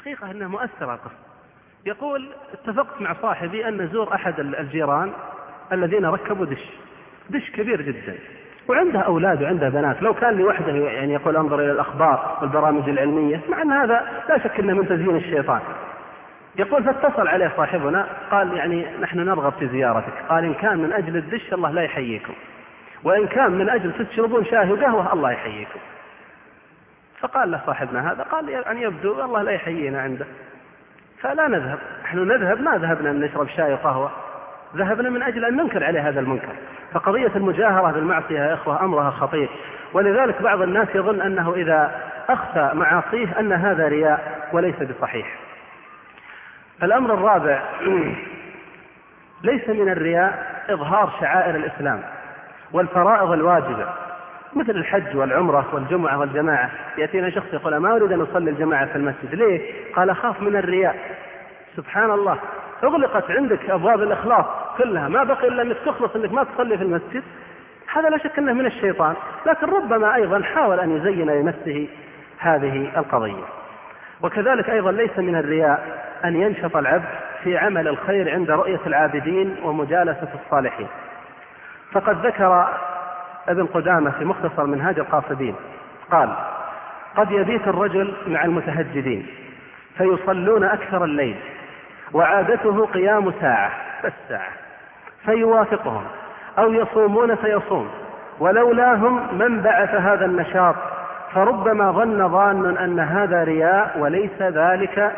حقيقة أنها مؤثرة القصة يقول اتفقت مع صاحبي أن نزور أحد الجيران الذين ركبوا دش. دش كبير جدا. وعنده أولاد وعنده بنات. لو كان لوحده يعني يقول أنظر إلى الأخبار والبرامج العلمية مع أن هذا لا شك أنه من تزيين الشيطان. يقول فاتصل عليه صاحبنا قال يعني نحن نرغب في زيارتك. قال إن كان من أجل الدش الله لا يحييكم. وإن كان من أجل تشربون شاي وقهوة الله يحييكم. فقال له صاحبنا هذا قال يعني يبدو الله لا يحيينا عنده. فلا نذهب. نحن نذهب ما ذهبنا نشرب شاي وقهوة. ذهبنا من أجل أن ننكر عليه هذا المنكر. فقضية المجاهرة بالمعصية يا إخوة أمرها خطير. ولذلك بعض الناس يظن أنه إذا أخفى معاصيه أن هذا رياء وليس بصحيح. الأمر الرابع ليس من الرياء إظهار شعائر الإسلام والفرائض الواجبة. مثل الحج والعمرة والجمعة والجماعة. يأتينا شخص يقول ما أريد أن أصلي الجماعة في المسجد. ليه؟ قال أخاف من الرياء. سبحان الله. أغلقت عندك أبواب الإخلاص كلها. ما بقي إلا أنك تخلص أنك ما تصلي في المسجد. هذا لا شك أنه من الشيطان. لكن ربما أيضا حاول أن يزين لنفسه هذه القضية. وكذلك أيضا ليس من الرياء أن ينشط العبد في عمل الخير عند رؤية العابدين ومجالسة الصالحين. فقد ذكر ابن قدامة في مختصر منهاج القاصدين قال قد يبيت الرجل مع المتهجدين فيصلون أكثر الليل وعادته قيام ساعة بس ساعة فيوافقهم أو يصومون فيصوم ولولاهم من بعث هذا النشاط فربما ظن ظان أن هذا رياء وليس ذلك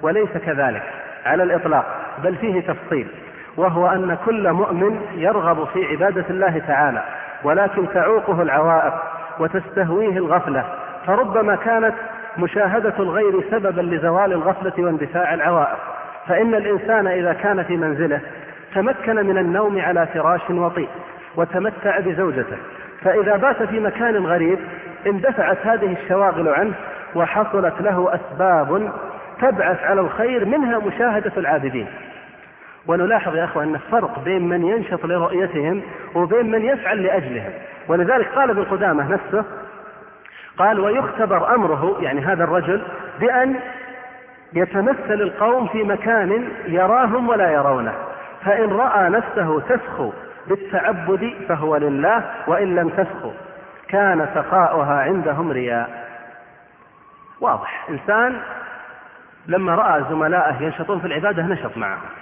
وليس كذلك على الإطلاق بل فيه تفصيل وهو أن كل مؤمن يرغب في عبادة الله تعالى. ولكن تعوقه العوائق وتستهويه الغفلة فربما كانت مشاهدة الغير سببا لزوال الغفلة واندفاع العوائق. فإن الإنسان إذا كان في منزله تمكن من النوم على فراش وطيء وتمتع بزوجته. فإذا بات في مكان غريب اندفعت هذه الشواغل عنه وحصلت له أسباب تبعث على الخير منها مشاهدة العابدين. ونلاحظ يا أخوة أن الفرق بين من ينشط لرؤيتهم وبين من يفعل لأجلهم. ولذلك قال ابن قدامة نفسه قال ويختبر أمره يعني هذا الرجل بأن يتمثل القوم في مكان يراهم ولا يرونه. فإن رأى نفسه تسخو بالتعبد فهو لله وإن لم تسخو كان سخاؤها عندهم رياء. واضح. إنسان لما رأى زملائه ينشطون في العبادة نشط معهم.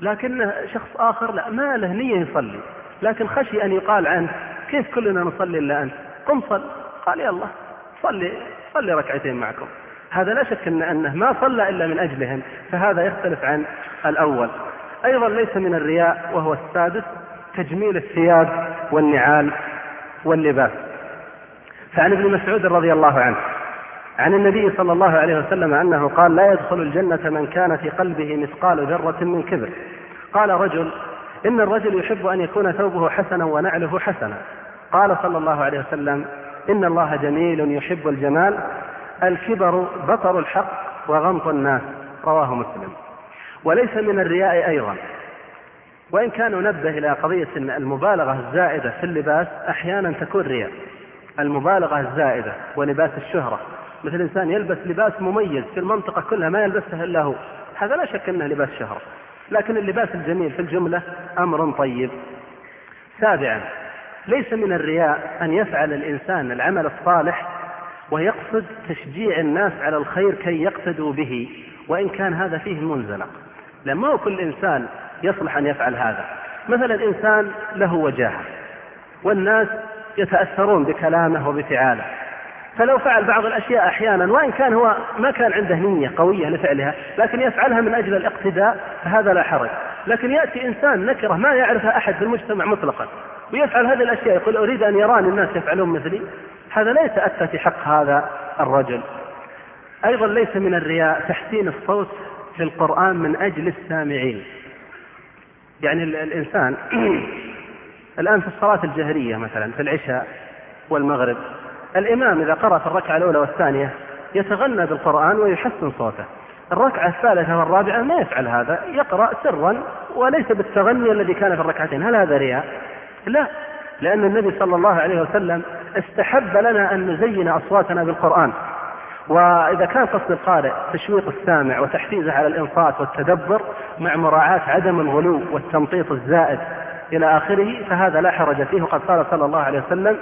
لكن شخص آخر لا ما له نية يصلي. لكن خشي أن يقال عنه كيف كلنا نصلي إلا أنت؟ قم صل. قال يلا صلي صلي ركعتين معكم. هذا لا شك أن أنه ما صلى إلا من أجلهم فهذا يختلف عن الأول. أيضا ليس من الرياء وهو السادس تجميل الثياب والنعال واللباس. فعن ابن مسعود رضي الله عنه عن النبي صلى الله عليه وسلم أنه قال لا يدخل الجنة من كان في قلبه مثقال ذرة من كبر. قال رجل إن الرجل يحب أن يكون ثوبه حسنا ونعله حسنا. قال صلى الله عليه وسلم إن الله جميل يحب الجمال الكبر بطر الحق وغمط الناس. رواه مسلم. وليس من الرياء أيضا. وإن كان ننبه إلى قضية ان المبالغة الزائدة في اللباس أحيانا تكون رياء. المبالغة الزائدة ولباس الشهرة. مثل إنسان يلبس لباس مميز في المنطقة كلها ما يلبسه إلا هو. هذا لا شك أنه لباس شهرة لكن اللباس الجميل في الجملة أمر طيب. سابعا ليس من الرياء أن يفعل الإنسان العمل الصالح ويقصد تشجيع الناس على الخير كي يقتدوا به وإن كان هذا فيه منزلق. لأن ما هو كل إنسان يصلح أن يفعل هذا. مثلا إنسان له وجاهة والناس يتأثرون بكلامه وبفعاله. فلو فعل بعض الأشياء أحيانا وإن كان هو ما كان عنده نية قوية لفعلها لكن يفعلها من أجل الاقتداء فهذا لا حرج. لكن يأتي إنسان نكرة ما يعرفها أحد في المجتمع مطلقا ويفعل هذه الأشياء يقول أريد أن يراني الناس يفعلون مثلي. هذا لا يتأتى في حق هذا الرجل. أيضا ليس من الرياء تحسين الصوت في القرآن من أجل السامعين. يعني الإنسان الآن في الصلاة الجهرية مثلا في العشاء والمغرب الإمام إذا قرأ في الركعة الأولى والثانية يتغنى بالقرآن ويحسن صوته. الركعة الثالثة والرابعة ما يفعل هذا يقرأ سرا وليس بالتغني الذي كان في الركعتين. هل هذا رياء؟ لا لأن النبي صلى الله عليه وسلم استحب لنا أن نزين أصواتنا بالقرآن. وإذا كان قصد القارئ تشويق السامع وتحفيزه على الإنصات والتدبر مع مراعاة عدم الغلو والتمطيط الزائد إلى آخره فهذا لا حرج فيه. وقد قال صلى الله عليه وسلم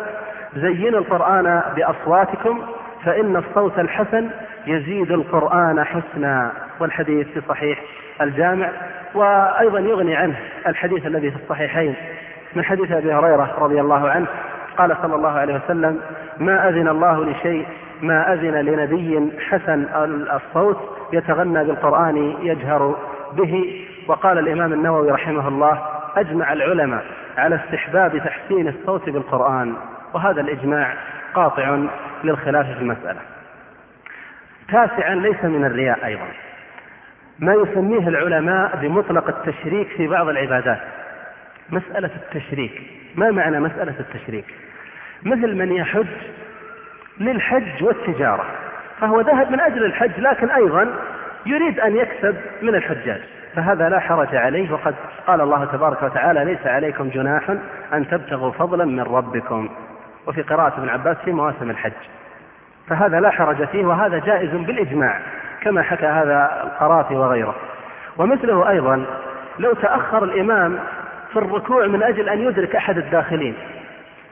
زينوا القرآن بأصواتكم فإن الصوت الحسن يزيد القرآن حسنا والحديث في صحيح الجامع وأيضا يغني عنه الحديث الذي في الصحيحين من حديث أبي هريرة رضي الله عنه قال صلى الله عليه وسلم ما أذن الله لشيء ما أذن لنبي حسن الصوت يتغنى بالقرآن يجهر به. وقال الإمام النووي رحمه الله أجمع العلماء على استحباب تحسين الصوت بالقرآن. وهذا الإجماع قاطع للخلاف في المسألة. تاسعا ليس من الرياء أيضا. ما يسميه العلماء بمطلق التشريك في بعض العبادات. مسألة التشريك. ما معنى مسألة التشريك؟ مثل من يحج للحج والتجارة. فهو ذهب من أجل الحج لكن أيضا يريد أن يكسب من الحجاج. فهذا لا حرج عليه وقد قال الله تبارك وتعالى ليس عليكم جناح أن تبتغوا فضلا من ربكم. وفي قراءة ابن عباس في مواسم الحج. فهذا لا حرج فيه وهذا جائز بالإجماع كما حكى هذا القرافي وغيره. ومثله أيضا لو تأخر الإمام في الركوع من أجل أن يدرك أحد الداخلين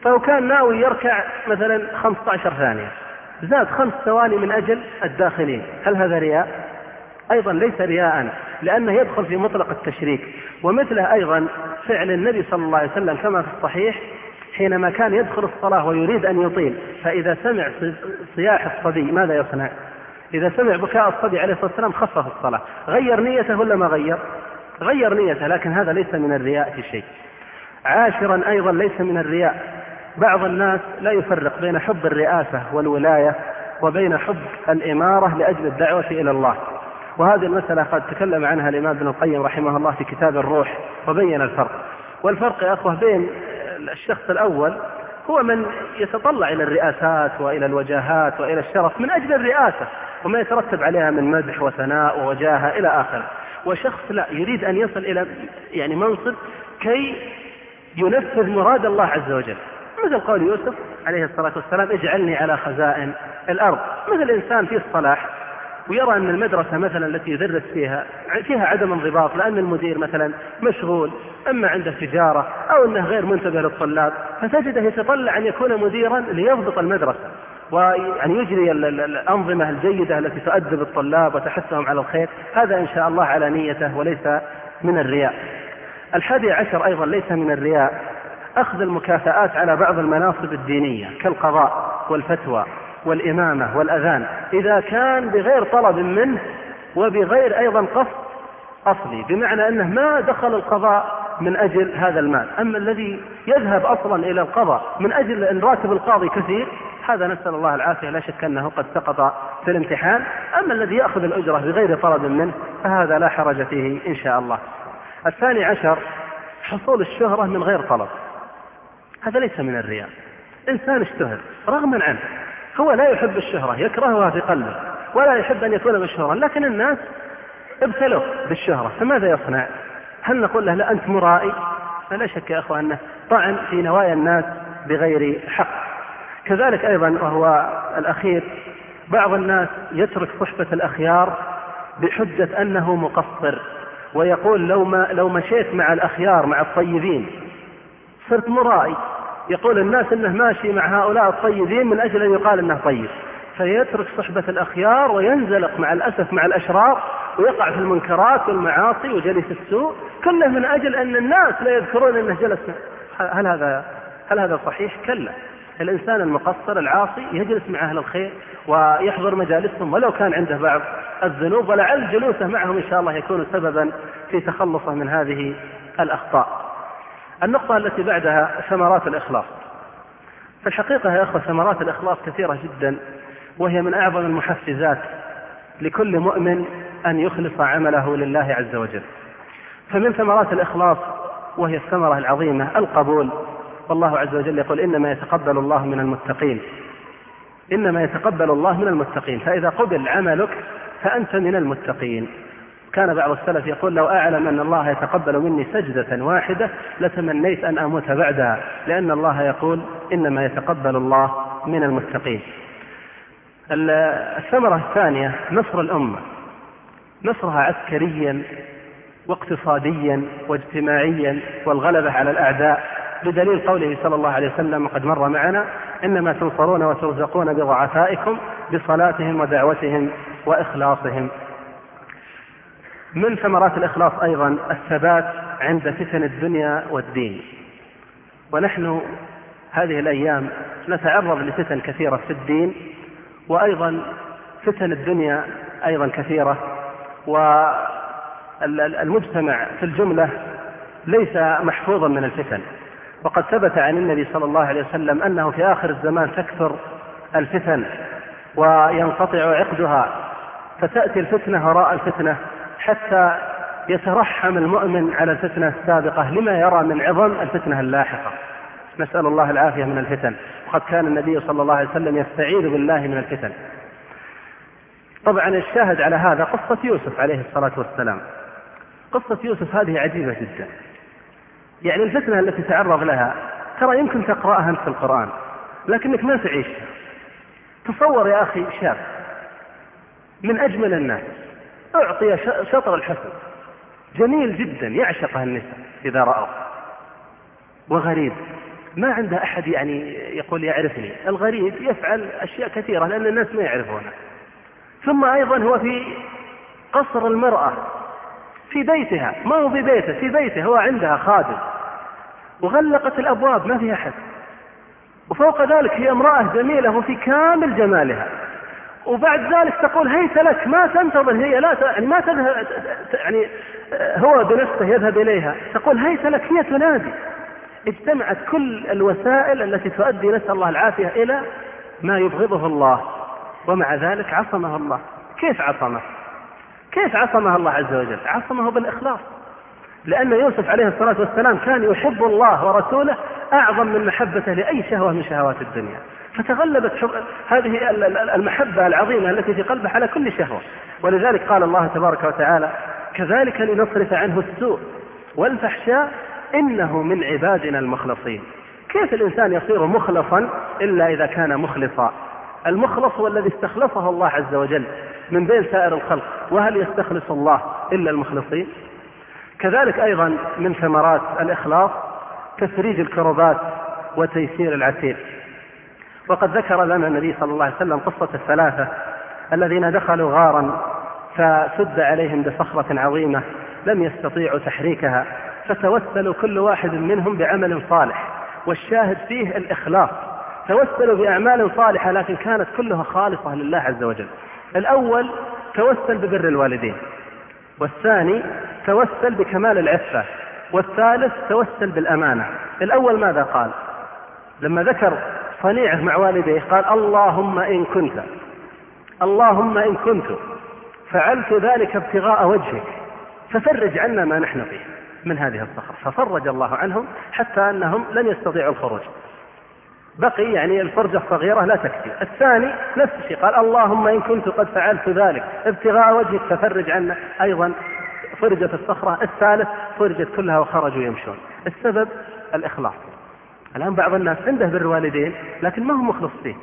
فهو كان ناوي يركع مثلا 15 ثانية زاد خمس ثواني من أجل الداخلين. هل هذا رياء؟ أيضا ليس رياء لأنه يدخل في مطلق التشريك. ومثله أيضا فعل النبي صلى الله عليه وسلم كما في الصحيح حينما كان يدخل الصلاة ويريد أن يطيل فإذا سمع صياح الصبي ماذا يصنع؟ إذا سمع بكاء الصبي عليه الصلاة والسلام خفف الصلاة. غير نيته ولا ما غير؟ غير نيته لكن هذا ليس من الرياء في شيء. عاشرا أيضا ليس من الرياء. بعض الناس لا يفرق بين حب الرئاسة والولاية وبين حب الإمارة لأجل الدعوة إلى الله. وهذه المسألة قد تكلم عنها الإمام ابن القيم رحمه الله في كتاب الروح وبين الفرق. والفرق يا أخوة بين الشخص الأول هو من يتطلع إلى الرئاسات وإلى الوجاهات وإلى الشرف من أجل الرئاسة وما يترتب عليها من مدح وثناء ووجاهة إلى آخره وشخص لا يريد أن يصل إلى يعني منصب كي ينفذ مراد الله عز وجل. مثل قول يوسف عليه الصلاة والسلام اجعلني على خزائن الأرض. مثل إنسان فيه الصلاح ويرى أن المدرسة مثلا التي يدرس فيها فيها عدم انضباط لأن المدير مثلا مشغول أما عنده تجارة أو أنه غير منتبه للطلاب فتجده يتطلع أن يكون مديرا ليضبط المدرسة. ويعني يجري الأنظمة الجيدة التي تؤدب الطلاب وتحثهم على الخير. هذا إن شاء الله على نيته وليس من الرياء. الحادي عشر أيضا ليس من الرياء. أخذ المكافآت على بعض المناصب الدينية كالقضاء والفتوى. والإمامة والأذان. إذا كان بغير طلب منه وبغير أيضا قصد أصلي بمعنى أنه ما دخل القضاء من أجل هذا المال. أما الذي يذهب أصلا إلى القضاء من أجل أن راتب القاضي كثير هذا نسأل الله العافية لا شك أنه قد سقط في الامتحان. أما الذي يأخذ الأجرة بغير طلب منه فهذا لا حرج فيه إن شاء الله. الثاني عشر حصول الشهرة من غير طلب. هذا ليس من الرياء. إنسان اشتهر رغما عنه. هو لا يحب الشهرة يكرهها في قلبه ولا يحب أن يكون مشهورا لكن الناس ابتلوا بالشهرة فماذا يصنع؟ هل نقول له لا أنت مرائي؟ فلا شك يا أخوة أنه طعن في نوايا الناس بغير حق. كذلك أيضا وهو الأخير بعض الناس يترك صحبة الأخيار بحجة أنه مقصر ويقول لو ما لو مشيت مع الأخيار مع الطيبين صرت مرائي. يقول الناس إنه ماشي مع هؤلاء الطيبين من أجل أن يقال إنه طيب فيترك صحبة الأخيار وينزلق مع الأسف مع الأشرار ويقع في المنكرات والمعاصي وجلس السوء كله من أجل أن الناس لا يذكرون إنه جلس هل هذا هل هذا صحيح؟ كلا الإنسان المقصر العاصي يجلس مع أهل الخير ويحضر مجالسهم ولو كان عنده بعض الذنوب ولعل جلوسه معهم إن شاء الله يكون سببا في تخلصه من هذه الأخطاء. النقطة التي بعدها ثمرات الإخلاص. في الحقيقة يا أخوة ثمرات الإخلاص كثيرة جدا وهي من أعظم المحفزات لكل مؤمن أن يخلص عمله لله عز وجل. فمن ثمرات الإخلاص وهي الثمرة العظيمة القبول. والله عز وجل يقول إنما يتقبل الله من المتقين. إنما يتقبل الله من المتقين. فإذا قبل عملك فأنت من المتقين. كان بعض السلف يقول لو أعلم أن الله يتقبل مني سجدة واحدة لتمنيت أن أموت بعدها لأن الله يقول إنما يتقبل الله من المتقين. الثمرة الثانية نصر الأمة. نصرها عسكريا واقتصاديا واجتماعيا والغلبة على الأعداء بدليل قوله صلى الله عليه وسلم وقد مر معنا إنما تنصرون وترزقون بضعفائكم بصلاتهم ودعوتهم وإخلاصهم. من ثمرات الإخلاص أيضا الثبات عند فتن الدنيا والدين. ونحن هذه الأيام نتعرض لفتن كثيرة في الدين وأيضا فتن الدنيا أيضا كثيرة والمجتمع في الجملة ليس محفوظا من الفتن. وقد ثبت عن النبي صلى الله عليه وسلم أنه في آخر الزمان تكثر الفتن وينقطع عقدها فتأتي الفتنة وراء الفتنة حتى يترحم المؤمن على الفتنة السابقة لما يرى من عظم الفتنة اللاحقة. نسأل الله العافية من الفتن. وقد كان النبي صلى الله عليه وسلم يستعيذ بالله من الفتن. طبعا الشاهد على هذا قصة يوسف عليه الصلاة والسلام. قصة يوسف هذه عجيبة جدا. يعني الفتنة التي تعرض لها ترى يمكن تقرأها أنت في القرآن لكنك ما تعيشها. تصور يا أخي شاب من أجمل الناس. أعطي شطر الحسن. جميل جدا يعشقه النساء إذا رأوا. وغريب. ما عنده أحد يعني يقول يعرفني. الغريب يفعل أشياء كثيرة لأن الناس ما يعرفونه. ثم أيضا هو في قصر المرأة في بيتها ما هو في بيته في بيته هو عندها خادم. وغلقت الأبواب ما في أحد. وفوق ذلك هي امرأة جميلة وفي كامل جمالها. وبعد ذلك تقول هيت لك ما تنتظر هي لا يعني ما تذهب يعني هو بنفسه يذهب إليها. تقول هيت لك هي تنادي. اجتمعت كل الوسائل التي تؤدي نسأل الله العافية إلى ما يبغضه الله. ومع ذلك عصمه الله. كيف عصمه؟ كيف عصمه الله عز وجل؟ عصمه بالإخلاص. لأن يوسف عليه الصلاة والسلام كان يحب الله ورسوله أعظم من محبته لأي شهوة من شهوات الدنيا. فتغلبت هذه المحبة العظيمة التي في قلبه على كل شهوة. ولذلك قال الله تبارك وتعالى كذلك لنصرف عنه السوء والفحشاء إنه من عبادنا المخلصين. كيف الإنسان يصير مخلصا إلا إذا كان مخلصا؟ المخلص هو الذي استخلصه الله عز وجل من بين سائر الخلق. وهل يستخلص الله إلا المخلصين؟ كذلك أيضا من ثمرات الإخلاص تفريج الكربات وتيسير العسير وقد ذكر لنا النبي صلى الله عليه وسلم قصة الثلاثة الذين دخلوا غارا فسد عليهم بصخرة عظيمة لم يستطيعوا تحريكها فتوسلوا كل واحد منهم بعمل صالح والشاهد فيه الإخلاص. توسلوا بأعمال صالحة لكن كانت كلها خالصة لله عز وجل. الأول توسل ببر الوالدين والثاني توسل بكمال العفة. والثالث توسل بالأمانة. الأول ماذا قال؟ لما ذكر صنيعه مع والديه قال اللهم إن كنت اللهم إن كنت فعلت ذلك ابتغاء وجهك ففرج عنا ما نحن فيه من هذه الصخرة ففرج الله عنهم حتى أنهم لن يستطيعوا الخروج. بقي يعني الفرجة الصغيرة لا تكفي. الثاني نفس الشيء قال اللهم إن كنت قد فعلت ذلك ابتغاء وجهك ففرج عنا أيضا فرجت الصخرة الثالث فرجت كلها وخرجوا يمشون. السبب الإخلاص. الآن بعض الناس عنده بر الوالدين لكن ما هو مخلص فيه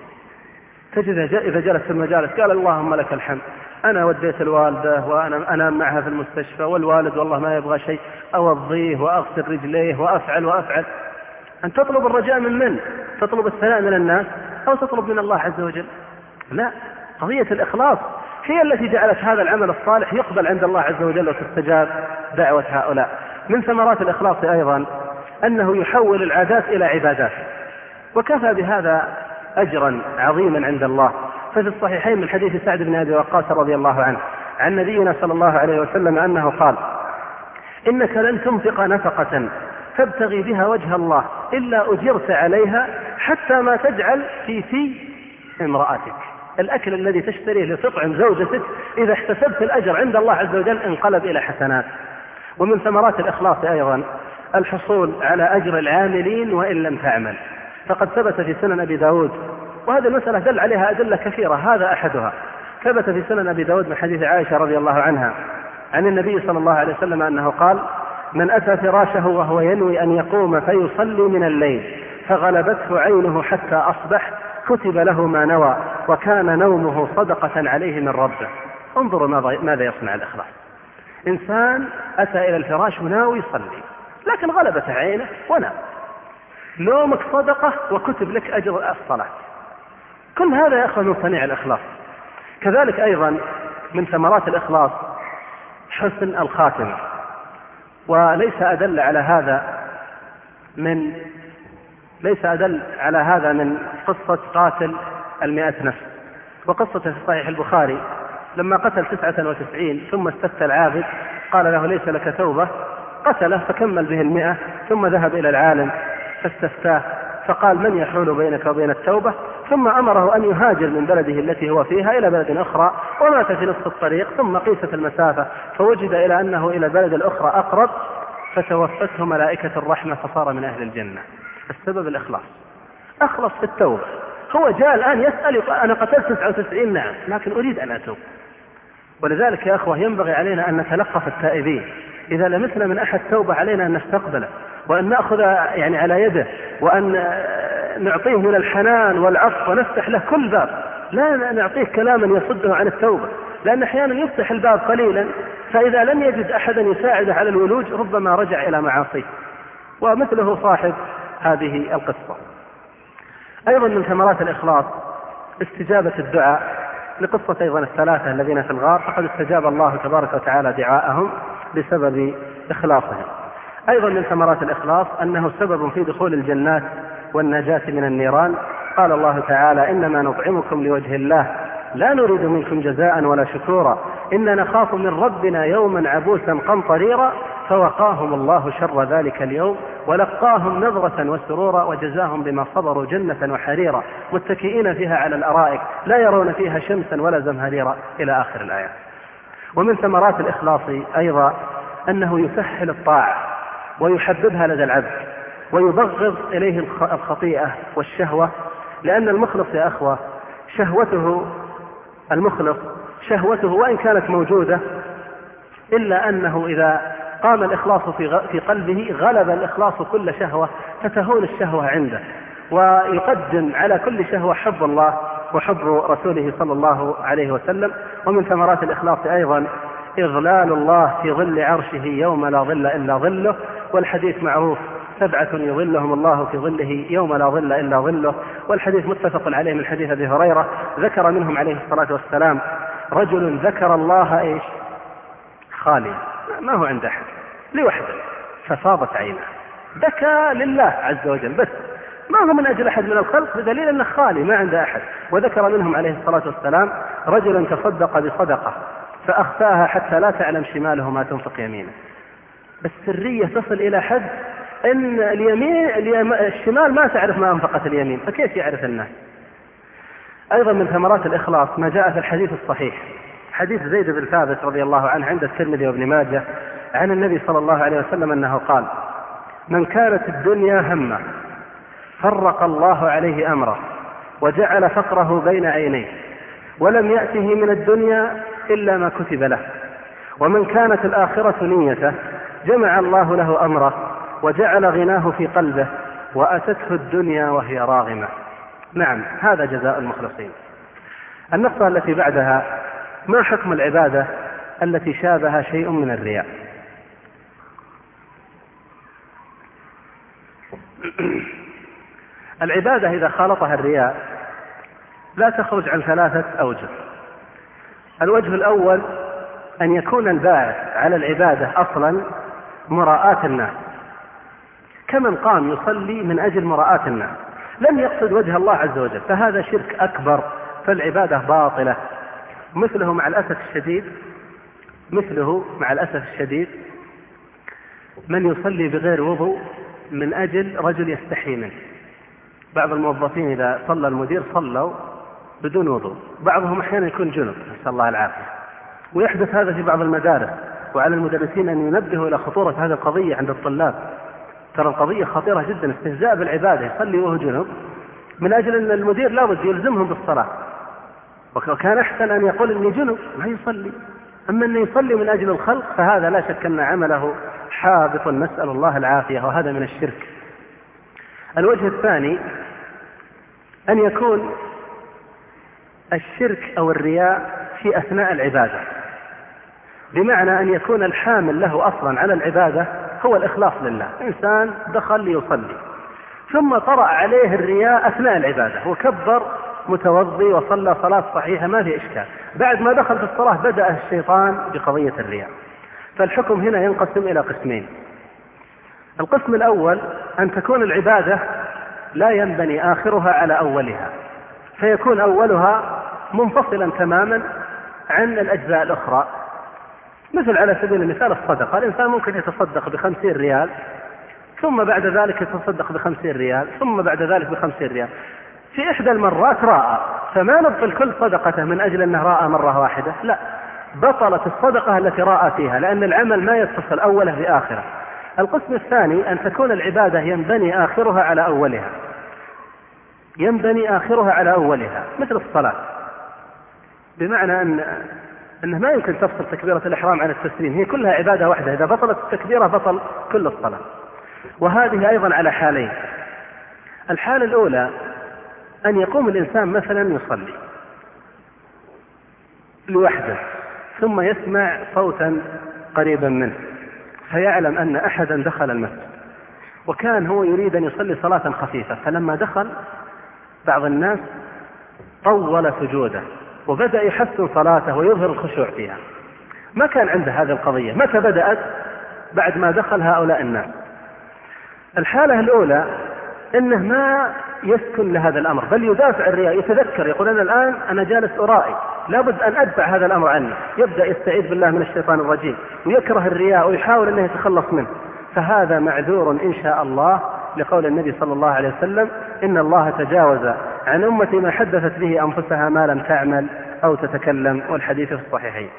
تجد إذا جلس في المجالس قال اللهم لك الحمد. أنا وديت الوالدة وأنا أنام معها في المستشفى والوالد والله ما يبغى شيء أوضيه وأغسل رجليه وأفعل وأفعل. أن تطلب الرجاء من من؟ تطلب الثناء من الناس أو تطلب من الله عز وجل؟ لا. قضية الإخلاص هي التي جعلت هذا العمل الصالح يقبل عند الله عز وجل وتستجاب دعوة هؤلاء. من ثمرات الإخلاص أيضا أنه يحول العادات إلى عبادات. وكفى بهذا أجرا عظيما عند الله. ففي الصحيحين من حديث سعد بن أبي وقاص رضي الله عنه عن نبينا صلى الله عليه وسلم أنه قال إنك لن تنفق نفقة تبتغي بها وجه الله إلا أجرت عليها حتى ما تجعل في في امرأتك. الأكل الذي تشتريه لتطعم زوجتك إذا احتسبت الأجر عند الله عز وجل انقلب إلى حسنات. ومن ثمرات الإخلاص أيضا الحصول على أجر العاملين وإن لم تعمل. فقد ثبت في سنن أبي داود وهذه المسألة دل عليها أدلة كثيرة هذا أحدها. ثبت في سنن أبي داود من حديث عائشة رضي الله عنها عن النبي صلى الله عليه وسلم أنه قال من أتى فراشه وهو ينوي أن يقوم فيصلي من الليل فغلبته عينه حتى أصبح كتب له ما نوى وكان نومه صدقة عليه من ربه. انظروا ماذا يصنع الإخلاص إنسان أتى إلى الفراش وناوي يصلي لكن غلبت عينه ونام. نومك صدقة وكتب لك أجر الصلاة. كل هذا يا أخوة من صنيع الإخلاص. كذلك أيضا من ثمرات الإخلاص حسن الخاتمة. وليس أدل على هذا من ليس أدل على هذا من قصة قاتل المئة نفس. وقصة في صحيح البخاري لما قتل تسعة وتسعين ثم استفتى العابد قال له ليس لك توبة قتله فكمل به المئة ثم ذهب إلى العالم فاستفتاه فقال من يحول بينك وبين التوبة؟ ثم أمره أن يهاجر من بلده التي هو فيها إلى بلد أخرى ومات في نصف الطريق ثم قيست المسافة فوجد إلى أنه إلى البلد الأخرى أقرب فتوفته ملائكة الرحمة فصار من أهل الجنة. السبب الإخلاص. أخلص في التوبة. هو جاء الآن يسأل أنا قتلت 99 نعم لكن أريد أن أتوب. ولذلك يا أخوة ينبغي علينا أن نتلقف التائبين. إذا لمسنا من أحد توبة علينا أن نستقبله وأن نأخذ يعني على يده وأن نعطيه من الحنان والعفو ونفتح له كل باب. لا نعطيه كلاما يصده عن التوبة لأن أحيانا يفتح الباب قليلا فإذا لم يجد أحدا يساعده على الولوج ربما رجع إلى معاصيه. ومثله صاحب هذه القصة. أيضا من ثمرات الإخلاص استجابة الدعاء لقصة أيضا الثلاثة الذين في الغار فقد استجاب الله تبارك وتعالى دعاءهم بسبب إخلاصهم. أيضا من ثمرات الإخلاص أنه سبب في دخول الجنات والنجاة من النيران. قال الله تعالى إنما نطعمكم لوجه الله لا نريد منكم جزاء ولا شكورا. إنا نخاف من ربنا يوما عبوسا قمطريرا. فوقاهم الله شر ذلك اليوم ولقاهم نظرة وسرورا وجزاهم بما صبروا جنة وحريرا متكئين فيها على الأرائك لا يرون فيها شمسا ولا زمهريرا. إلى آخر الآيات ومن ثمرات الإخلاص أيضا أنه يسهل الطاعة ويحببها لدى العبد ويبغض إليه الخطيئة والشهوة لأن المخلص يا أخوة شهوته المخلص شهوته وإن كانت موجودة إلا أنه إذا قام الإخلاص في في قلبه غلب الإخلاص كل شهوة فتهون الشهوة عنده ويقدم على كل شهوة حب الله وحب رسوله صلى الله عليه وسلم. ومن ثمرات الإخلاص أيضا إظلال الله في ظل عرشه يوم لا ظل إلا ظله والحديث معروف سبعة يظلهم الله في ظله يوم لا ظل إلا ظله. والحديث متفق عليه من حديث أبي هريرة ذكر منهم عليه الصلاة والسلام رجل ذكر الله إيش؟ خاليا. ما هو عند أحد لوحده. ففاضت عينه بكى لله عز وجل. بس ما هو من أجل أحد من الخلق؟ بدليل أنه خالي ما عنده أحد. وذكر منهم عليه الصلاة والسلام رجلا تصدق بصدقة فأخفاها حتى لا تعلم شماله ما تنفق يمينه. بس تصل إلى حد أن اليمين الشمال ما تعرف ما أنفقت اليمين فكيف يعرف الناس؟ أيضا من ثمرات الإخلاص ما جاء في الحديث الصحيح. حديث زيد بن ثابت رضي الله عنه عند الترمذي وابن ماجه عن النبي صلى الله عليه وسلم أنه قال من كانت الدنيا همه فرق الله عليه أمره وجعل فقره بين عينيه ولم يأته من الدنيا إلا ما كتب له ومن كانت الآخرة نيته جمع الله له أمره وجعل غناه في قلبه وأتته الدنيا وهي راغمة. نعم هذا جزاء المخلصين. النقطة التي بعدها ما حكم العبادة التي شابها شيء من الرياء؟ العبادة إذا خالطها الرياء لا تخرج عن ثلاثة أوجه. الوجه الأول أن يكون الباعث على العبادة أصلا مراءاة الناس. كمن قام يصلي من أجل مراءاة الناس. لم يقصد وجه الله عز وجل فهذا شرك أكبر فالعبادة باطلة. مثله مع الأسف الشديد مثله مع الأسف الشديد من يصلي بغير وضوء من أجل رجل يستحي منه. بعض الموظفين إذا صلى المدير صلوا بدون وضوء. بعضهم أحيانا يكون جنب نسأل الله العافية. ويحدث هذا في بعض المدارس وعلى المدرسين أن ينبهوا إلى خطورة هذه القضية عند الطلاب. ترى القضية خطيرة جدا استهزاء بالعبادة يصلي وهو جنب من أجل أن المدير لابد يلزمهم بالصلاة. وكان أحسن أن يقول إني جنب ما يصلي. أما أنه يصلي من أجل الخلق فهذا لا شك أن عمله حابط. نسأل الله العافية وهذا من الشرك. الوجه الثاني أن يكون الشرك أو الرياء في أثناء العبادة. بمعنى أن يكون الحامل له أصلا على العبادة هو الإخلاص لله. إنسان دخل ليصلي ثم طرأ عليه الرياء أثناء العبادة وكبر متوضي وصلى صلاة صحيحة ما في إشكال. بعد ما دخل في الصلاة بدأ الشيطان بقضية الرياء فالحكم هنا ينقسم إلى قسمين. القسم الأول أن تكون العبادة لا ينبني آخرها على أولها. فيكون أولها منفصلا تماما عن الأجزاء الأخرى. مثل على سبيل المثال الصدقة. الإنسان ممكن يتصدق بخمسين ريال ثم بعد ذلك يتصدق بخمسين ريال ثم بعد ذلك بخمسين ريال. في إحدى المرات رأى فما نبطل كل صدقته من أجل أنه رأى مرة واحدة؟ لا. بطلت الصدقة التي رأى فيها لأن العمل ما يتصل أوله بآخره. القسم الثاني أن تكون العبادة ينبني آخرها على أولها. ينبني آخرها على أولها مثل الصلاة. بمعنى أن أنه ما يمكن تفصل تكبيرة الإحرام عن التسليم هي كلها عبادة واحدة. إذا بطلت التكبيرة بطل كل الصلاة. وهذه أيضا على حالين. الحالة الأولى أن يقوم الإنسان مثلا يصلي لوحده ثم يسمع صوتا قريبا منه فيعلم أن أحدا دخل المسجد وكان هو يريد أن يصلي صلاة خفيفة فلما دخل بعض الناس طول سجوده وبدأ يحسن صلاته ويظهر الخشوع فيها. ما كان عنده هذه القضية متى بدأت؟ بعد ما دخل هؤلاء الناس. الحالة الأولى أنه ما يسكن لهذا الأمر. بل يدافع الرياء يتذكر يقول أنا الآن أنا جالس أرائي. لابد أن أدفع هذا الأمر عني يبدأ يستعيذ بالله من الشيطان الرجيم ويكره الرياء ويحاول أنه يتخلص منه. فهذا معذور إن شاء الله لقول النبي صلى الله عليه وسلم إن الله تجاوز عن أمتي ما حدثت به أنفسها ما لم تعمل أو تتكلم والحديث في الصحيحين.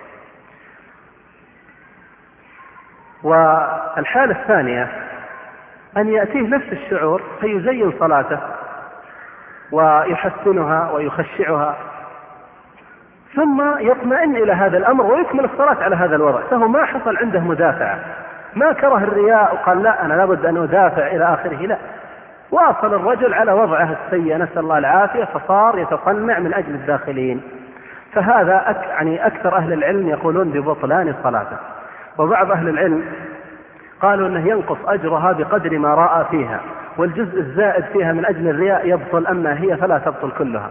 والحالة الثانية أن يأتيه نفس الشعور فيزين صلاته. ويحسنها ويخشعها. ثم يطمئن إلى هذا الأمر ويكمل الصلاة على هذا الوضع. فهو ما حصل عنده مدافعة ما كره الرياء وقال لا أنا لابد أن أدافع إلى آخره. لا. واصل الرجل على وضعه السيء. نسأل الله العافية. فصار يتصنع من أجل الداخلين. فهذا أك يعني أكثر أهل العلم يقولون ببطلان صلاته. وبعض أهل العلم قالوا أنه ينقص أجرها بقدر ما رأى فيها. والجزء الزائد فيها من أجل الرياء يبطل أما هي فلا تبطل كلها.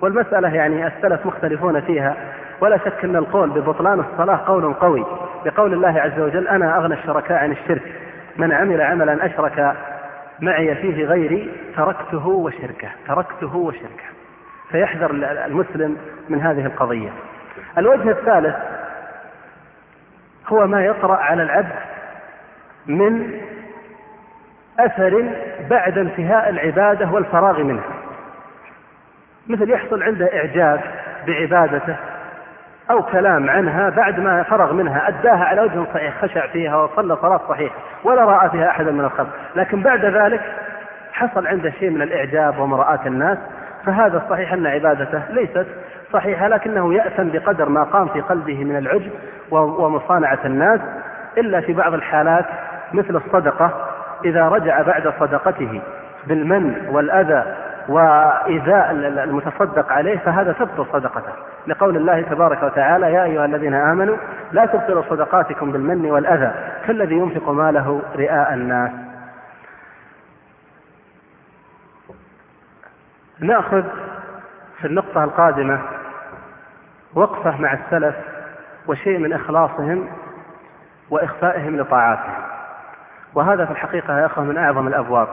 والمسألة يعني السلف مختلفون فيها. ولا شك أن القول ببطلان الصلاة قول قوي. بقول الله عز وجل أنا أغنى الشركاء عن الشرك. من عمل عملا أشرك معي فيه غيري تركته وشركه تركته وشركه. فيحذر المسلم من هذه القضية. الوجه الثالث هو ما يطرأ على العبد من أثر بعد انتهاء العبادة والفراغ منها. مثل يحصل عنده إعجاب بعبادته أو كلام عنها بعد ما فرغ منها أداها على وجه صحيح خشع فيها وصلى صلاة صحيحة ولا رأى فيها أحدا من الخلق. لكن بعد ذلك حصل عنده شيء من الإعجاب ومراءة الناس فهذا الصحيح أن عبادته ليست صحيحة لكنه يأثم بقدر ما قام في قلبه من العجب ومصانعة الناس إلا في بعض الحالات مثل الصدقة إذا رجع بعد صدقته بالمن والأذى وإيذاء المتصدق عليه فهذا تبطل صدقته. لقول الله تبارك وتعالى يا أيها الذين آمنوا لا تبطلوا صدقاتكم بالمن والأذى كالذي ينفق ماله رئاء الناس. نأخذ في النقطة القادمة وقفة مع السلف وشيء من إخلاصهم وإخفائهم لطاعاتهم. وهذا في الحقيقة يا أخوة من أعظم الأبواب.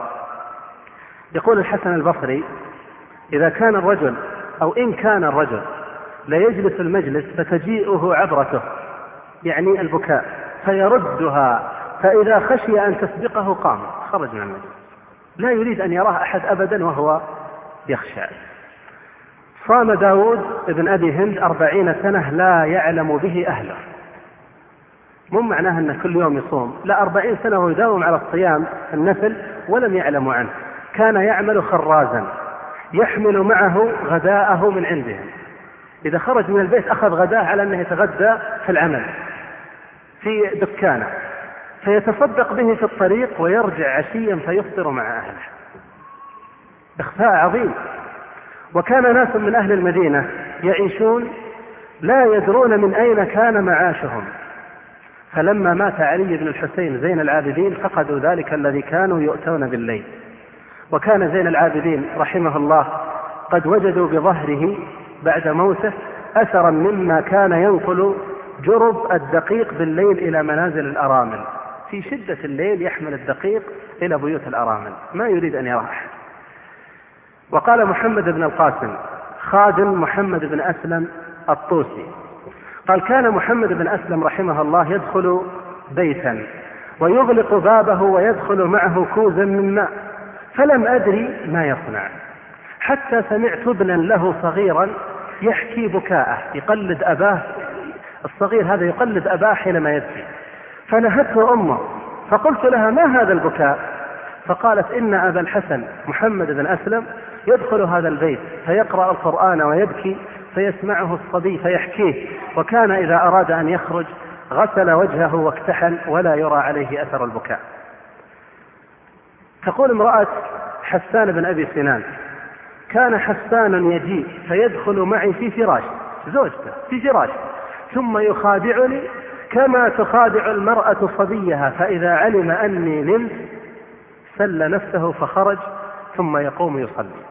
يقول الحسن البصري إذا كان الرجل أو إن كان الرجل لا يجلس المجلس فتجيئه عبرته يعني البكاء فيردها فإذا خشي أن تسبقه قام خرج من المجلس. لا يريد أن يراه أحد أبدا وهو يخشى. صام داود ابن أبي هند أربعين سنة لا يعلم به أهله. مو معناه أنه كل يوم يصوم. لا أربعين سنة وهو يداوم على الصيام النفل ولم يعلموا عنه. كان يعمل خرازا يحمل معه غداءه من عندهم. إذا خرج من البيت أخذ غداه على أنه يتغدى في العمل في دكانه. فيتصدق به في الطريق ويرجع عشيا فيفطر مع أهله. إخفاء عظيم. وكان ناس من أهل المدينة يعيشون لا يدرون من أين كان معاشهم. فلما مات علي بن الحسين زين العابدين فقدوا ذلك الذي كانوا يؤتون بالليل. وكان زين العابدين رحمه الله قد وجدوا بظهره بعد موته أثرا مما كان ينقل جرب الدقيق بالليل إلى منازل الأرامل. في شدة الليل يحمل الدقيق إلى بيوت الأرامل. ما يريد أن أحد وقال محمد بن القاسم خادم محمد بن أسلم الطوسي قال كان محمد بن أسلم رحمه الله يدخل بيتا ويغلق بابه ويدخل معه كوزا من ماء فلم أدري ما يصنع. حتى سمعت ابنا له صغيرا يحكي بكاءه يقلد أباه الصغير هذا يقلد أباه حينما يبكي. فنهته أمه فقلت لها ما هذا البكاء؟ فقالت إن أبا الحسن محمد بن أسلم يدخل هذا البيت فيقرأ القرآن ويبكي فيسمعه الصبي فيحكيه. وكان إذا أراد أن يخرج غسل وجهه واكتحل ولا يرى عليه أثر البكاء. تقول امرأة حسان بن أبي سنان كان حسان يجيء فيدخل معي في فراش زوجته في فراش ثم يخادعني كما تخادع المرأة صبيها فإذا علم أني نمت سل نفسه فخرج ثم يقوم يصلي.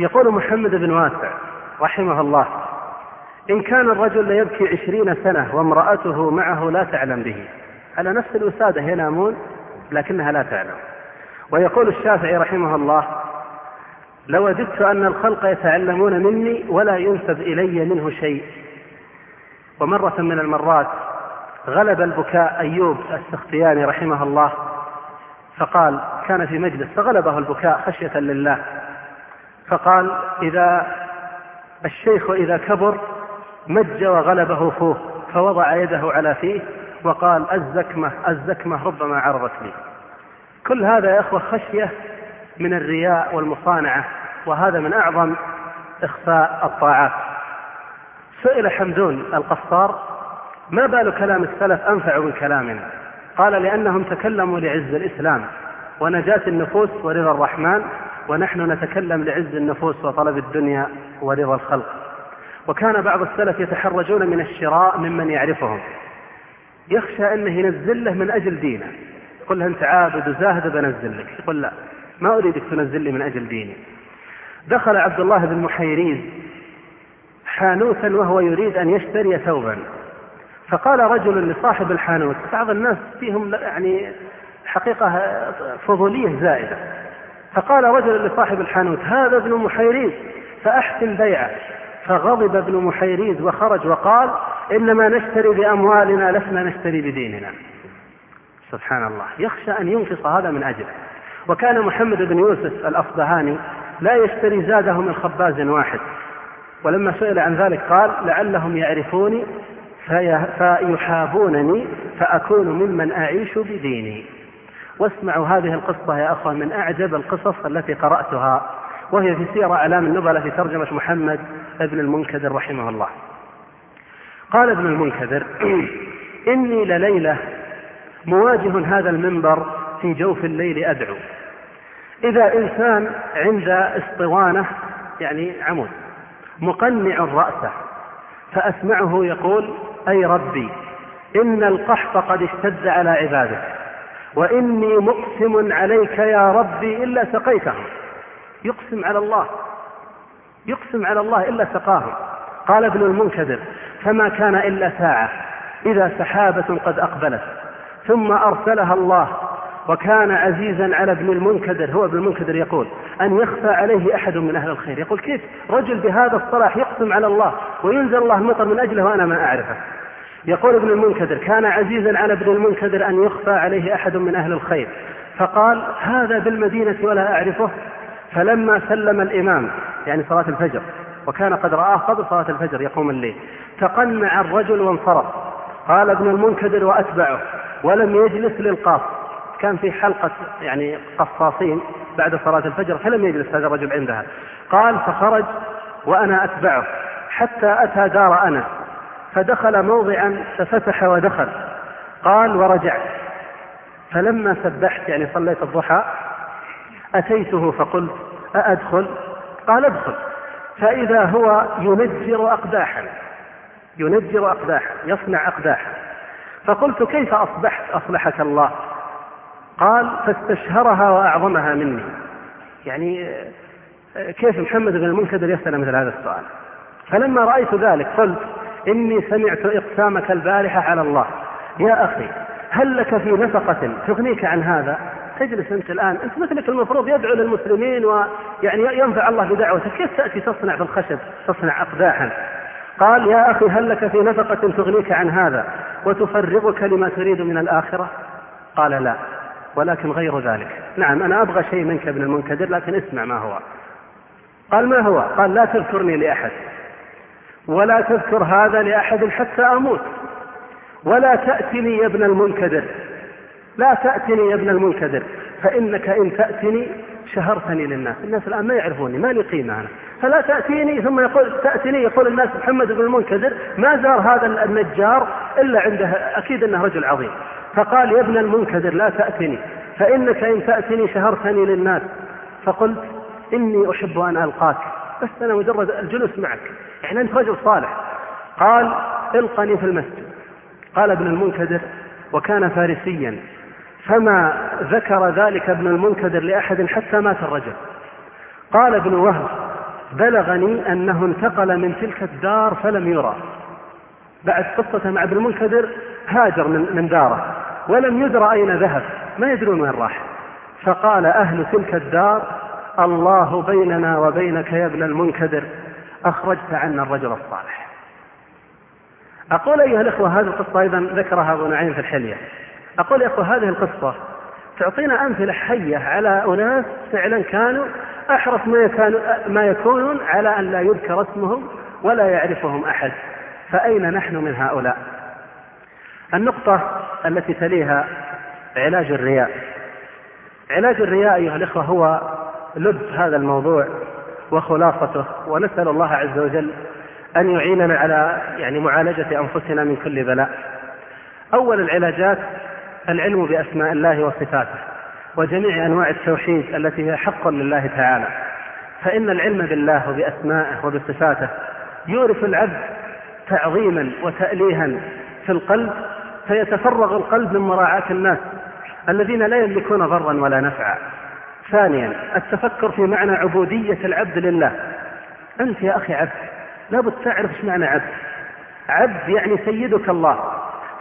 يقول محمد بن واسع رحمه الله إن كان الرجل ليبكي عشرين سنة وامرأته معه لا تعلم به على نفس الوسادة ينامون لكنها لا تعلم. ويقول الشافعي رحمه الله لوددت أن الخلق يتعلمون مني ولا ينسب إلي منه شيء. ومرة من المرات غلب البكاء أيوب السختياني رحمه الله فقال كان في مجلس فغلبه البكاء خشية لله. فقال إذا الشيخ إذا كبر مج وغلبه فوه فوضع يده على فيه وقال الزكمة الزكمة ربما عرضت لي كل هذا يا أخوة خشية من الرياء والمصانعة وهذا من أعظم إخفاء الطاعات. سئل حمدون القصار ما بال كلام السلف أنفع من كلامنا؟ قال لأنهم تكلموا لعز الإسلام ونجاة النفوس ورضا الرحمن ونحن نتكلم لعز النفوس وطلب الدنيا ورضا الخلق. وكان بعض السلف يتحرجون من الشراء ممن يعرفهم. يخشى أنه ينزل له من أجل دينه. يقول له أنت عابد وزاهد بنزل لك. يقول لا ما أريدك تنزل لي من أجل ديني. دخل عبد الله بن محيريز حانوتا وهو يريد أن يشتري ثوبا. فقال رجل لصاحب الحانوت بعض الناس فيهم يعني حقيقة فضولية زائدة. فقال رجل لصاحب الحانوت هذا ابن محيريز فأحسن بيعه. فغضب ابن محيريز وخرج وقال إنما نشتري بأموالنا لسنا نشتري بديننا. سبحان الله يخشى أن ينقص هذا من أجله. وكان محمد بن يوسف الأصبهاني لا يشتري زاده من خباز واحد. ولما سئل عن ذلك قال لعلهم يعرفوني فيحابونني فأكون ممن أعيش بديني. واسمعوا هذه القصة يا أخوة من أعجب القصص التي قرأتها وهي في سير أعلام النبلة في ترجمة محمد ابن المنكدر رحمه الله. قال ابن المنكدر إني لليلة مواجه هذا المنبر في جوف الليل أدعو. إذا إنسان عند اسطوانة يعني عمود مقنع رأسه فأسمعه يقول أي ربي إن القحط قد اشتد على عبادك وإني مقسم عليك يا ربي إلا سقيتهم. يقسم على الله. يقسم على الله إلا سقاهم. قال ابن المنكدر فما كان إلا ساعة. إذا سحابة قد أقبلت. ثم أرسلها الله. وكان عزيزا على ابن المنكدر هو ابن المنكدر يقول أن يخفى عليه أحد من أهل الخير. يقول كيف رجل بهذا الصلاح يقسم على الله وينزل الله المطر من أجله وأنا ما أعرفه؟ يقول ابن المنكدر كان عزيزا على ابن المنكدر أن يخفى عليه أحد من أهل الخير. فقال هذا بالمدينة ولا أعرفه. فلما سلم الإمام يعني صلاة الفجر وكان قد رآه قبل صلاة الفجر يقوم الليل تقنع الرجل وانصرف. قال ابن المنكدر وأتبعه ولم يجلس للقاص. كان في حلقة يعني قصاصين بعد صلاة الفجر فلم يجلس هذا الرجل عندها. قال فخرج وأنا أتبعه حتى أتى دار أنس. فدخل موضعا ففتح ودخل. قال ورجعت. فلما سبحت يعني صليت الضحى أتيته فقلت أأدخل؟ قال ادخل. فإذا هو ينجر أقداحا ينجر أقداحا يصنع أقداحا. فقلت كيف أصبحت؟ أصلحك الله. قال فاستشهرها وأعظمها مني. يعني كيف محمد بن المنكدر يسأل مثل هذا السؤال. فلما رأيت ذلك قلت إني سمعت إقسامك البارحة على الله. يا أخي هل لك في نفقة تغنيك عن هذا؟ تجلس أنت الآن. أنت مثلك المفروض يدعو للمسلمين ويعني ينفع الله بدعوتك. كيف تأتي تصنع بالخشب تصنع أقداحا؟ قال يا أخي هل لك في نفقة تغنيك عن هذا؟ وتفرغك لما تريد من الآخرة؟ قال لا ولكن غير ذلك. نعم أنا أبغى شيء منك ابن المنكدر لكن اسمع ما هو. قال ما هو؟ قال لا تذكرني لأحد. ولا تذكر هذا لأحد حتى أموت. ولا تأتني يا ابن المنكدر. لا تأتني يا ابن المنكدر. فإنك إن تأتني شهرتني للناس. الناس الآن ما يعرفوني ما لي قيمة أنا. فلا تأتيني ثم يقول تأتيني يقول الناس محمد بن المنكدر ما زار هذا النجار إلا عنده أكيد أنه رجل عظيم. فقال يا ابن المنكدر لا تأتني. فإنك إن تأتني شهرتني للناس. فقلت إني أحب أن ألقاك. بس أنا مجرد الجلوس معك. يعني أنت رجل صالح. قال القني في المسجد. قال ابن المنكدر وكان فارسيا. فما ذكر ذلك ابن المنكدر لأحد حتى مات الرجل. قال ابن وهب بلغني أنه انتقل من تلك الدار فلم يرى. بعد قصة مع ابن المنكدر هاجر من, من داره ولم يدرى أين ذهب ما يدرون وين راح. فقال أهل تلك الدار الله بيننا وبينك يا ابن المنكدر. أخرجت عنا الرجل الصالح. أقول أيها الإخوة هذه القصة أيضا ذكرها أبو نعيم في الحلية. أقول يا أخوة هذه القصة تعطينا أمثلة حية على أناس فعلا كانوا أحرص ما, يكون ما يكونون على أن لا يذكر اسمهم ولا يعرفهم أحد. فأين نحن من هؤلاء؟ النقطة التي تليها علاج الرياء. علاج الرياء أيها الإخوة هو لب هذا الموضوع. وخلاصته. ونسأل الله عز وجل أن يعيننا على يعني معالجة أنفسنا من كل بلاء. أول العلاجات العلم بأسماء الله وصفاته وجميع أنواع التوحيد التي هي حق لله تعالى. فإن العلم بالله وبأسمائه وبصفاته يورث العبد تعظيما وتأليها في القلب فيتفرغ القلب من مراعاة الناس الذين لا يملكون ضرا ولا نفعا. ثانيا التفكر في معنى عبودية العبد لله. أنت يا أخي عبد لابد تعرف إيش معنى عبد. عبد يعني سيدك الله.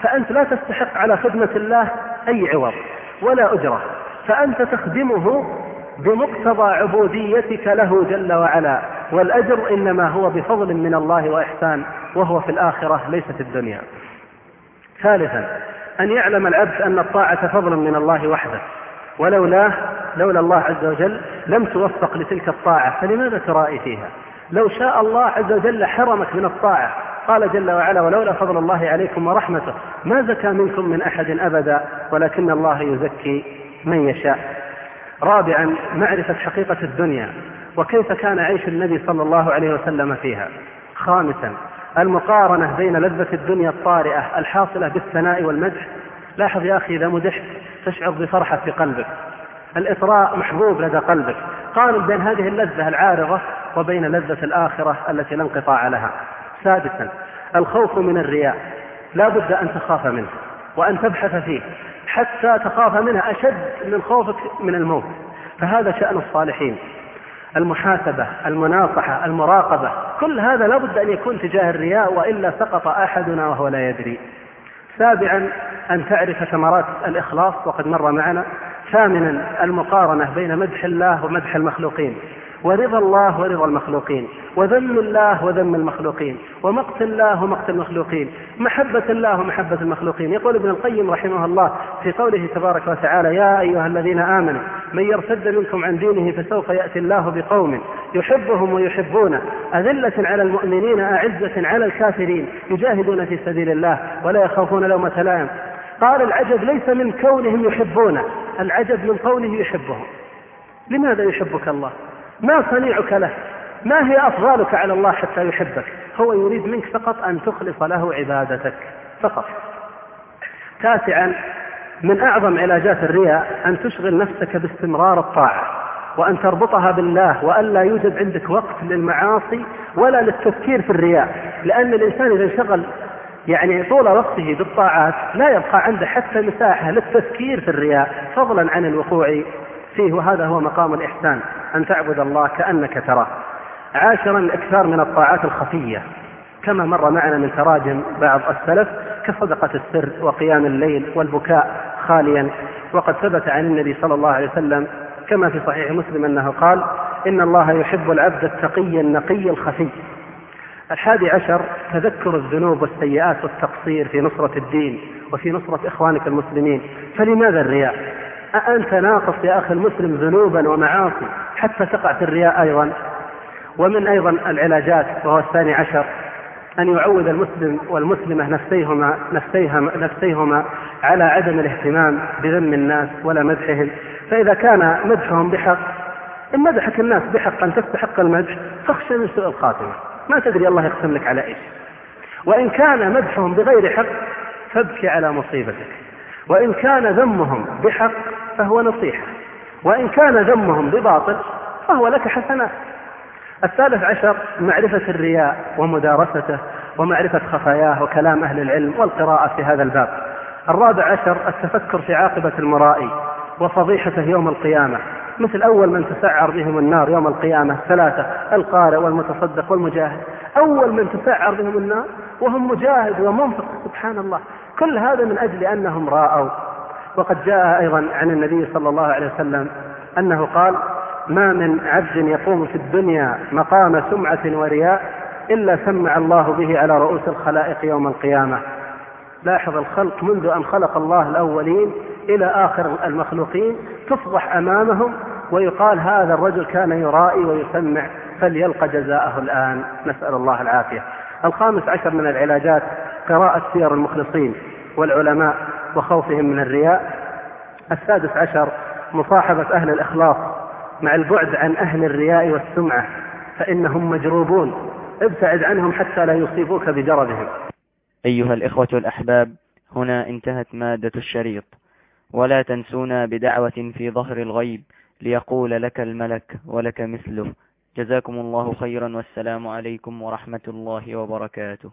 فأنت لا تستحق على خدمة الله أي عوض ولا أجرة. فأنت تخدمه بمقتضى عبوديتك له جل وعلا. والأجر إنما هو بفضل من الله وإحسان وهو في الآخرة ليس في الدنيا. ثالثا أن يعلم العبد أن الطاعة فضل من الله وحده. ولولاه لولا الله عز وجل لم توفق لتلك الطاعة فلماذا ترائي فيها؟ لو شاء الله عز وجل حرمك من الطاعة. قال جل وعلا ولولا فضل الله عليكم ورحمته ما زكى منكم من أحد أبدا ولكن الله يزكي من يشاء. رابعا معرفة حقيقة الدنيا وكيف كان عيش النبي صلى الله عليه وسلم فيها. خامسا المقارنة بين لذة الدنيا الطارئة الحاصلة بالثناء والمدح لاحظ يا أخي إذا مدحت تشعر بفرحة في قلبك. الإطراء محبوب لدى قلبك. قارن بين هذه اللذة العارضة وبين لذة الآخرة التي لا انقطاع لها. سادسا الخوف من الرياء. لا بد أن تخاف منه وأن تبحث فيه. حتى تخاف منه أشد من خوفك من الموت. فهذا شأن الصالحين. المحاسبة المناصحة المراقبة كل هذا لا بد أن يكون تجاه الرياء وإلا سقط أحدنا وهو لا يدري. سابعا أن تعرف ثمرات الإخلاص وقد مر معنا ثامنا المقارنة بين مدح الله ومدح المخلوقين ورضا الله ورضا المخلوقين وذم الله وذم المخلوقين ومقت الله ومقت المخلوقين محبة الله ومحبة المخلوقين. يقول ابن القيم رحمه الله في قوله تبارك وتعالى يا أيها الذين آمنوا من يرتد منكم عن دينه فسوف يأتي الله بقوم يحبهم ويحبونه. أذلة على المؤمنين أعزة على الكافرين يجاهدون في سبيل الله ولا يخافون لومة لائم. قال العجب ليس من كونهم يحبونه العجب من قوله يحبهم. لماذا يحبك الله؟ ما صنيعك له؟ ما هي أفضالك على الله حتى يحبك؟ هو يريد منك فقط أن تخلص له عبادتك فقط. تاسعا من أعظم علاجات الرياء أن تشغل نفسك باستمرار الطاعة وأن تربطها بالله وأن لا يوجد عندك وقت للمعاصي ولا للتفكير في الرياء لأن الإنسان إذا انشغل يعني طول وقته بالطاعات لا يبقى عنده حتى مساحة للتفكير في الرياء فضلا عن الوقوع فيه. وهذا هو مقام الإحسان أن تعبد الله كأنك تراه. عاشرا الإكثار من الطاعات الخفية كما مر معنا من تراجم بعض السلف كصدقة السر وقيام الليل والبكاء خاليا. وقد ثبت عن النبي صلى الله عليه وسلم كما في صحيح مسلم أنه قال إن الله يحب العبد التقي النقي الخفي. الحادي عشر تذكر الذنوب والسيئات والتقصير في نصرة الدين وفي نصرة إخوانك المسلمين. فلماذا الرياء؟ أأنت ناقص يا أخي المسلم ذنوبا ومعاصي حتى تقع في الرياء أيضا؟ ومن أيضا العلاجات وهو الثاني عشر أن يعود المسلم والمسلمة نفسيهما نفسيهما, نفسيهما على عدم الاهتمام بذم الناس ولا مدحهم. فإذا كان مدحهم بحق إن مدحك الناس بحق أن تستحق المدح فاخشى من سوء الخاتمة. ما تدري الله يقسم لك على إيش. وإن كان مدحهم بغير حق فابكي على مصيبتك. وإن كان ذمهم بحق فهو نصيحة. وإن كان ذمهم بباطل فهو لك حسنات. الثالث عشر معرفة الرياء ومدارسته ومعرفة خفاياه وكلام أهل العلم والقراءة في هذا الباب. الرابع عشر التفكر في عاقبة المرائي وفضيحته يوم القيامة. مثل أول من تسعر بهم النار يوم القيامة ثلاثة القارئ والمتصدق والمجاهد. أول من تسعر بهم النار وهم مجاهد ومنفق سبحان الله. كل هذا من أجل أنهم راءوا وقد جاء أيضا عن النبي صلى الله عليه وسلم أنه قال ما من عبد يقوم في الدنيا مقام سمعة ورياء إلا سمع الله به على رؤوس الخلائق يوم القيامة. لاحظ الخلق منذ أن خلق الله الأولين إلى آخر المخلوقين تفضح أمامهم ويقال هذا الرجل كان يرائي ويسمع فليلقى جزاءه الآن. نسأل الله العافية. الخامس عشر من العلاجات قراءة سير المخلصين والعلماء وخوفهم من الرياء. السادس عشر مصاحبة أهل الإخلاص مع البعد عن أهل الرياء والسمعة فإنهم مجروبون. ابتعد عنهم حتى لا يصيبوك بجربهم. أيها الإخوة الأحباب هنا انتهت مادة الشريط. ولا تنسونا بدعوة في ظهر الغيب ليقول لك الملك ولك مثله. جزاكم الله خيرا والسلام عليكم ورحمة الله وبركاته.